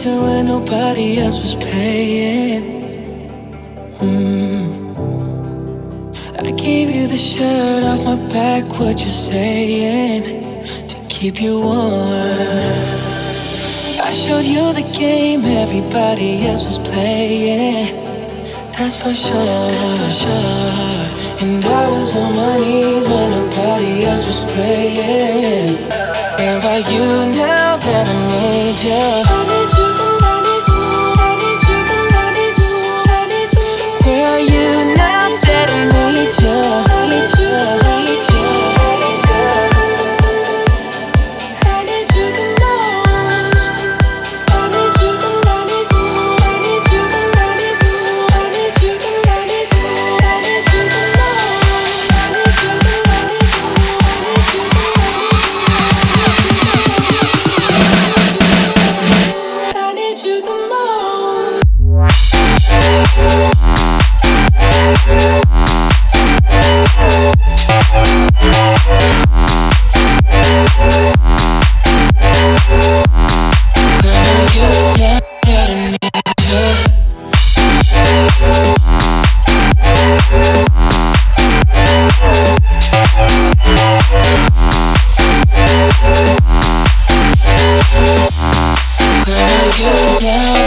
Attention when nobody else was paying. Mm. I gave you the shirt off my back, what you saying? To keep you warm. I showed you the game everybody else was playing. That's for sure. That's for sure. And I was on my knees when nobody else was praying. Where are you now that I need you? You. you